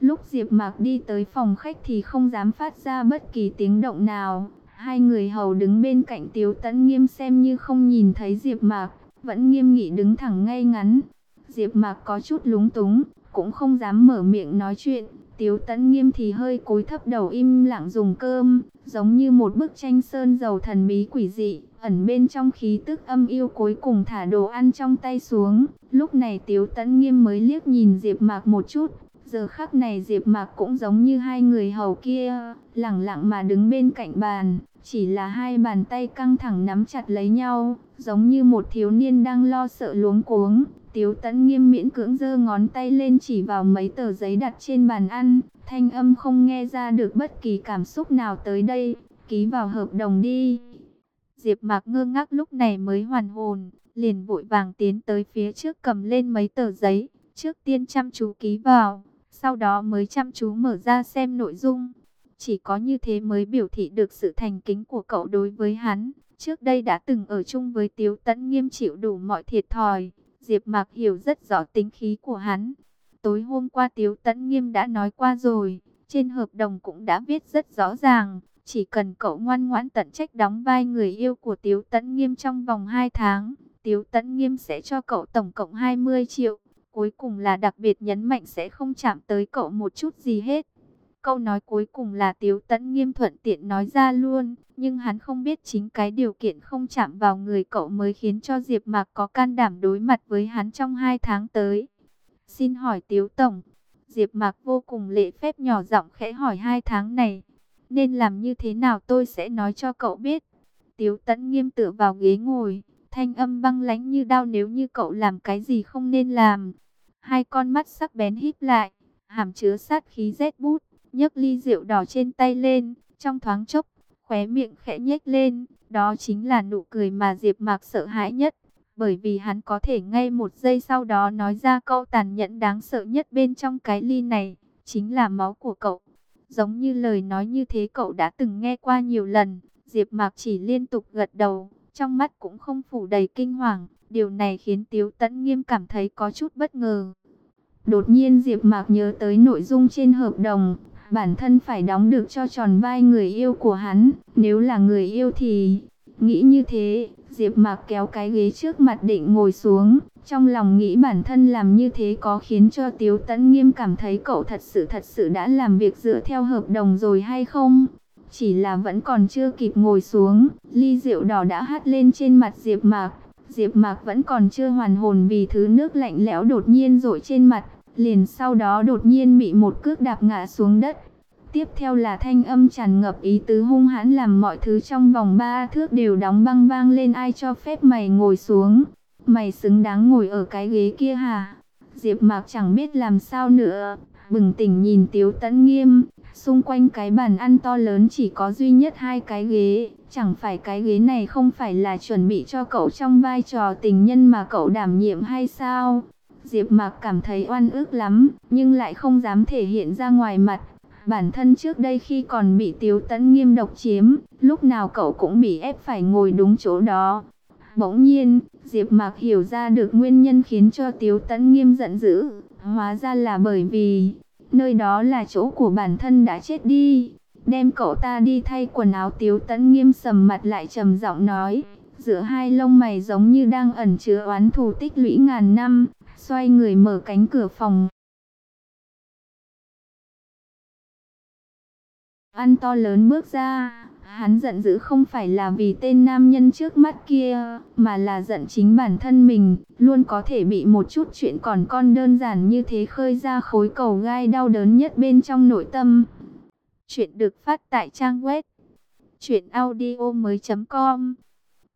Lúc Diệp Mạc đi tới phòng khách thì không dám phát ra bất kỳ tiếng động nào. Hai người hầu đứng bên cạnh Tiếu Tấn Nghiêm xem như không nhìn thấy Diệp Mạc, vẫn nghiêm nghị đứng thẳng ngay ngắn. Diệp Mạc có chút lúng túng, cũng không dám mở miệng nói chuyện, Tiếu Tấn Nghiêm thì hơi cúi thấp đầu im lặng dùng cơm, giống như một bức tranh sơn dầu thần bí quỷ dị, ẩn bên trong khí tức âm yêu cuối cùng thả đồ ăn trong tay xuống. Lúc này Tiếu Tấn Nghiêm mới liếc nhìn Diệp Mạc một chút, giờ khắc này Diệp Mạc cũng giống như hai người hầu kia, lặng lặng mà đứng bên cạnh bàn, chỉ là hai bàn tay căng thẳng nắm chặt lấy nhau, giống như một thiếu niên đang lo sợ luống cuống. Tiếu tẫn nghiêm miễn cưỡng giơ ngón tay lên chỉ vào mấy tờ giấy đặt trên bàn ăn, thanh âm không nghe ra được bất kỳ cảm xúc nào tới đây, ký vào hợp đồng đi. Diệp mạc ngơ ngác lúc này mới hoàn hồn, liền vội vàng tiến tới phía trước cầm lên mấy tờ giấy, trước tiên chăm chú ký vào, sau đó mới chăm chú mở ra xem nội dung. Chỉ có như thế mới biểu thị được sự thành kính của cậu đối với hắn. Trước đây đã từng ở chung với Tiếu Tấn nghiêm chịu đủ mọi thiệt thòi, Diệp Mạc hiểu rất rõ tính khí của hắn. Tối hôm qua Tiếu Tấn Nghiêm đã nói qua rồi, trên hợp đồng cũng đã viết rất rõ ràng, chỉ cần cậu ngoan ngoãn tận trách đóng vai người yêu của Tiếu Tấn Nghiêm trong vòng 2 tháng, Tiếu Tấn Nghiêm sẽ cho cậu tổng cộng 20 triệu, cuối cùng là đặc biệt nhấn mạnh sẽ không chạm tới cậu một chút gì hết. Câu nói cuối cùng là Tiếu Tấn nghiêm thuận tiện nói ra luôn, nhưng hắn không biết chính cái điều kiện không chạm vào người cậu mới khiến cho Diệp Mạc có can đảm đối mặt với hắn trong hai tháng tới. Xin hỏi Tiếu Tổng, Diệp Mạc vô cùng lễ phép nhỏ giọng khẽ hỏi hai tháng này, nên làm như thế nào tôi sẽ nói cho cậu biết. Tiếu Tấn nghiêm tựa vào ghế ngồi, thanh âm băng lãnh như đao nếu như cậu làm cái gì không nên làm. Hai con mắt sắc bén híp lại, hàm chứa sát khí rét bút nhấc ly rượu đỏ trên tay lên, trong thoáng chốc, khóe miệng khẽ nhếch lên, đó chính là nụ cười mà Diệp Mạc sợ hãi nhất, bởi vì hắn có thể ngay một giây sau đó nói ra câu tàn nhẫn đáng sợ nhất bên trong cái ly này, chính là máu của cậu. Giống như lời nói như thế cậu đã từng nghe qua nhiều lần, Diệp Mạc chỉ liên tục gật đầu, trong mắt cũng không phủ đầy kinh hoàng, điều này khiến Tiếu Tấn Nghiêm cảm thấy có chút bất ngờ. Đột nhiên Diệp Mạc nhớ tới nội dung trên hợp đồng, bản thân phải đóng được cho tròn vai người yêu của hắn, nếu là người yêu thì... Nghĩ như thế, Diệp Mạc kéo cái ghế trước mặt định ngồi xuống, trong lòng nghĩ bản thân làm như thế có khiến cho Tiếu Tấn Nghiêm cảm thấy cậu thật sự thật sự đã làm việc dựa theo hợp đồng rồi hay không? Chỉ là vẫn còn chưa kịp ngồi xuống, ly rượu đỏ đã hắt lên trên mặt Diệp Mạc, Diệp Mạc vẫn còn chưa hoàn hồn vì thứ nước lạnh lẽo đột nhiên rội trên mặt, liền sau đó đột nhiên bị một cước đạp ngã xuống đất. Tiếp theo là thanh âm tràn ngập ý tứ hung hãn làm mọi thứ trong vòng ba thước đều đóng băng vang lên ai cho phép mày ngồi xuống. Mày xứng đáng ngồi ở cái ghế kia hả? Diệp Mạc chẳng biết làm sao nữa, bừng tỉnh nhìn Tiếu Tấn Nghiêm, xung quanh cái bàn ăn to lớn chỉ có duy nhất hai cái ghế, chẳng phải cái ghế này không phải là chuẩn bị cho cậu trong vai trò tình nhân mà cậu đảm nhiệm hay sao? Diệp Mạc cảm thấy oan ức lắm, nhưng lại không dám thể hiện ra ngoài mặt. Bản thân trước đây khi còn bị Tiếu Tấn Nghiêm độc chiếm, lúc nào cậu cũng bị ép phải ngồi đúng chỗ đó. Bỗng nhiên, Diệp Mạc hiểu ra được nguyên nhân khiến cho Tiếu Tấn Nghiêm giận dữ, hóa ra là bởi vì nơi đó là chỗ của bản thân đã chết đi. Đem cậu ta đi thay quần áo Tiếu Tấn Nghiêm sầm mặt lại trầm giọng nói, giữa hai lông mày giống như đang ẩn chứa oán thù tích lũy ngàn năm, xoay người mở cánh cửa phòng. Ăn to lớn bước ra, hắn giận dữ không phải là vì tên nam nhân trước mắt kia, mà là giận chính bản thân mình, luôn có thể bị một chút chuyện còn con đơn giản như thế khơi ra khối cầu gai đau đớn nhất bên trong nội tâm. Chuyện được phát tại trang web truyệnaudiomoi.com.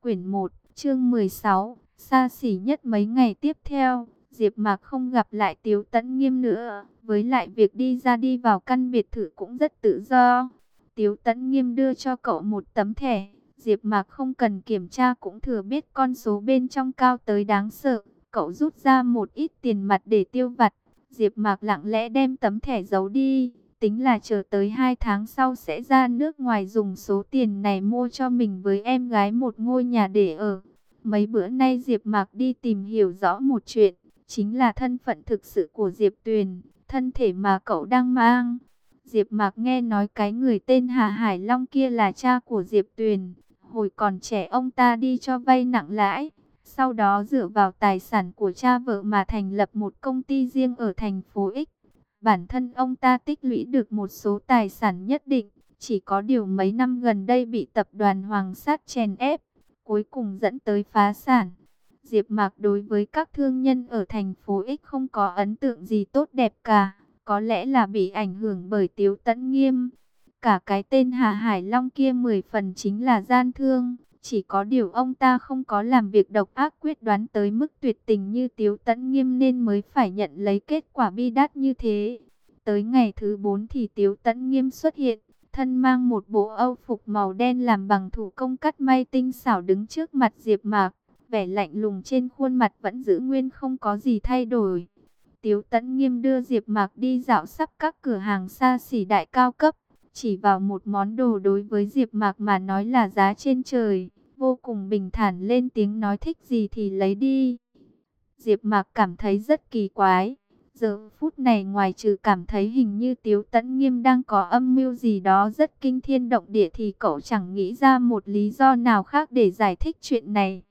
Quyển 1, chương 16, xa xỉ nhất mấy ngày tiếp theo. Diệp Mạc không gặp lại Tiếu Tấn Nghiêm nữa, với lại việc đi ra đi vào căn biệt thự cũng rất tự do. Tiếu Tấn Nghiêm đưa cho cậu một tấm thẻ, Diệp Mạc không cần kiểm tra cũng thừa biết con số bên trong cao tới đáng sợ. Cậu rút ra một ít tiền mặt để tiêu vặt, Diệp Mạc lặng lẽ đem tấm thẻ giấu đi, tính là chờ tới 2 tháng sau sẽ ra nước ngoài dùng số tiền này mua cho mình với em gái một ngôi nhà để ở. Mấy bữa nay Diệp Mạc đi tìm hiểu rõ một chuyện, chính là thân phận thực sự của Diệp Tuyền, thân thể mà cậu đang mang. Diệp Mạc nghe nói cái người tên Hà Hải Long kia là cha của Diệp Tuyền, hồi còn trẻ ông ta đi cho vay nặng lãi, sau đó dựa vào tài sản của cha vợ mà thành lập một công ty riêng ở thành phố X. Bản thân ông ta tích lũy được một số tài sản nhất định, chỉ có điều mấy năm gần đây bị tập đoàn Hoàng Sát chèn ép, cuối cùng dẫn tới phá sản. Diệp Mạc đối với các thương nhân ở thành phố X không có ấn tượng gì tốt đẹp cả, có lẽ là bị ảnh hưởng bởi Tiếu Tấn Nghiêm. Cả cái tên Hà Hải Long kia mười phần chính là gian thương, chỉ có điều ông ta không có làm việc độc ác quyết đoán tới mức tuyệt tình như Tiếu Tấn Nghiêm nên mới phải nhận lấy kết quả bi đát như thế. Tới ngày thứ 4 thì Tiếu Tấn Nghiêm xuất hiện, thân mang một bộ âu phục màu đen làm bằng thủ công cắt may tinh xảo đứng trước mặt Diệp Mạc vẻ lạnh lùng trên khuôn mặt vẫn giữ nguyên không có gì thay đổi. Tiếu Tấn Nghiêm đưa Diệp Mạc đi dạo khắp các cửa hàng xa xỉ đại cao cấp, chỉ vào một món đồ đối với Diệp Mạc mà nói là giá trên trời, vô cùng bình thản lên tiếng nói thích gì thì lấy đi. Diệp Mạc cảm thấy rất kỳ quái, giờ phút này ngoài trừ cảm thấy hình như Tiếu Tấn Nghiêm đang có âm mưu gì đó rất kinh thiên động địa thì cậu chẳng nghĩ ra một lý do nào khác để giải thích chuyện này.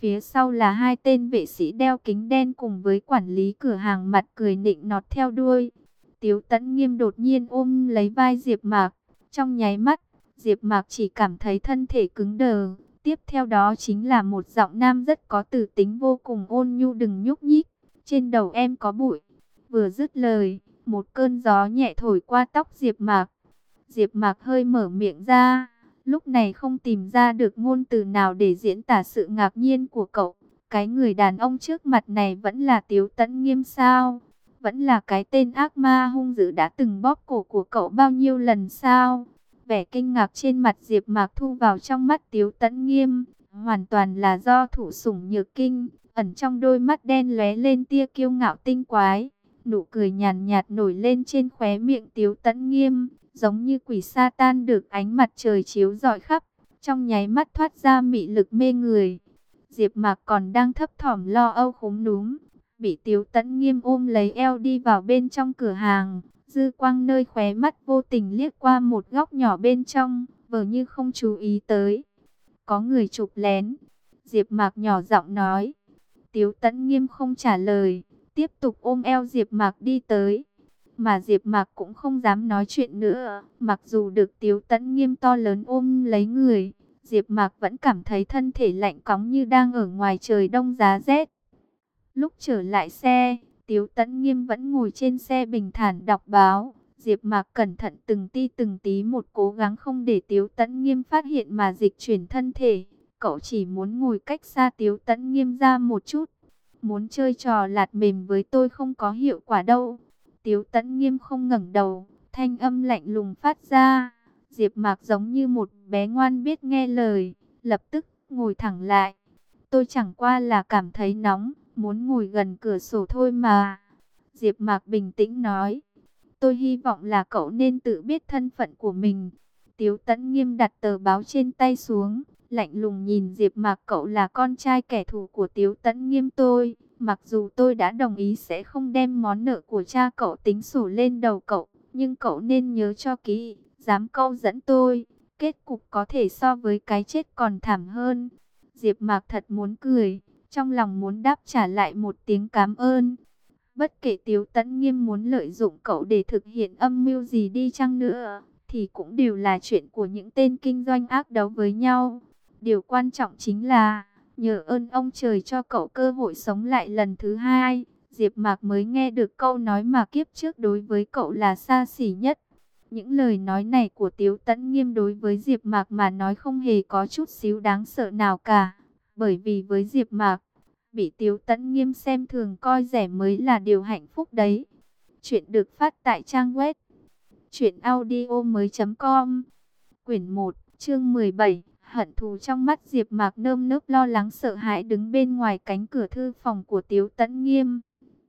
Phía sau là hai tên vệ sĩ đeo kính đen cùng với quản lý cửa hàng mặt cười nịnh nọt theo đuôi. Tiếu tẫn nghiêm đột nhiên ôm lấy vai Diệp Mạc. Trong nháy mắt, Diệp Mạc chỉ cảm thấy thân thể cứng đờ. Tiếp theo đó chính là một giọng nam rất có tử tính vô cùng ôn nhu đừng nhúc nhích. Trên đầu em có bụi. Vừa dứt lời, một cơn gió nhẹ thổi qua tóc Diệp Mạc. Diệp Mạc hơi mở miệng ra lúc này không tìm ra được ngôn từ nào để diễn tả sự ngạc nhiên của cậu. Cái người đàn ông trước mặt này vẫn là Tiếu Tấn Nghiêm sao? Vẫn là cái tên ác ma hung dữ đã từng bóp cổ của cậu bao nhiêu lần sao? Vẻ kinh ngạc trên mặt Diệp Mạc thu vào trong mắt Tiếu Tấn Nghiêm, hoàn toàn là do thủ sủng nhược kinh, ẩn trong đôi mắt đen lóe lên tia kiêu ngạo tinh quái. Nụ cười nhàn nhạt nổi lên trên khóe miệng Tiếu Tấn Nghiêm, giống như quỷ sa tan được ánh mặt trời chiếu rọi khắp, trong nháy mắt thoát ra mị lực mê người. Diệp Mạc còn đang thấp thỏm lo âu khúm núm, bị Tiếu Tấn nghiêm ôm lấy eo đi vào bên trong cửa hàng, dư quang nơi khóe mắt vô tình liếc qua một góc nhỏ bên trong, vờ như không chú ý tới. Có người chụp lén. Diệp Mạc nhỏ giọng nói. Tiếu Tấn nghiêm không trả lời, tiếp tục ôm eo Diệp Mạc đi tới mà Diệp Mạc cũng không dám nói chuyện nữa, mặc dù được Tiếu Tấn nghiêm to lớn ôm lấy người, Diệp Mạc vẫn cảm thấy thân thể lạnh cóng như đang ở ngoài trời đông giá rét. Lúc trở lại xe, Tiếu Tấn Nghiêm vẫn ngồi trên xe bình thản đọc báo. Diệp Mạc cẩn thận từng ti từng tí một cố gắng không để Tiếu Tấn Nghiêm phát hiện mà dịch chuyển thân thể. Cậu chỉ muốn ngồi cách xa Tiếu Tấn Nghiêm ra một chút. Muốn chơi trò lạt mềm với tôi không có hiệu quả đâu. Tiếu Tẫn Nghiêm không ngẩng đầu, thanh âm lạnh lùng phát ra. Diệp Mạc giống như một bé ngoan biết nghe lời, lập tức ngồi thẳng lại. Tôi chẳng qua là cảm thấy nóng, muốn ngồi gần cửa sổ thôi mà. Diệp Mạc bình tĩnh nói. Tôi hy vọng là cậu nên tự biết thân phận của mình. Tiếu Tẫn Nghiêm đặt tờ báo trên tay xuống, lạnh lùng nhìn Diệp Mạc cậu là con trai kẻ thù của Tiếu Tấn Nghiêm tôi. Mặc dù tôi đã đồng ý sẽ không đem món nợ của cha cậu tính sổ lên đầu cậu, nhưng cậu nên nhớ cho kỹ, dám câu dẫn tôi, kết cục có thể so với cái chết còn thảm hơn. Diệp Mạc thật muốn cười, trong lòng muốn đáp trả lại một tiếng cảm ơn. Bất kể Tiếu Tấn Nghiêm muốn lợi dụng cậu để thực hiện âm mưu gì đi chăng nữa, thì cũng đều là chuyện của những tên kinh doanh ác đấu với nhau. Điều quan trọng chính là, nhờ ơn ông trời cho cậu cơ hội sống lại lần thứ hai, Diệp Mạc mới nghe được câu nói mà kiếp trước đối với cậu là xa xỉ nhất. Những lời nói này của Tiếu Tấn Nghiêm đối với Diệp Mạc mà nói không hề có chút xíu đáng sợ nào cả, bởi vì với Diệp Mạc, bị Tiếu Tấn Nghiêm xem thường coi rẻ mới là điều hạnh phúc đấy. Chuyện được phát tại trang web truyệnaudiomoi.com. Quyển 1, chương 17. Hận thù trong mắt Diệp Mạc nơm nớp lo lắng sợ hãi đứng bên ngoài cánh cửa thư phòng của Tiếu Tấn Nghiêm.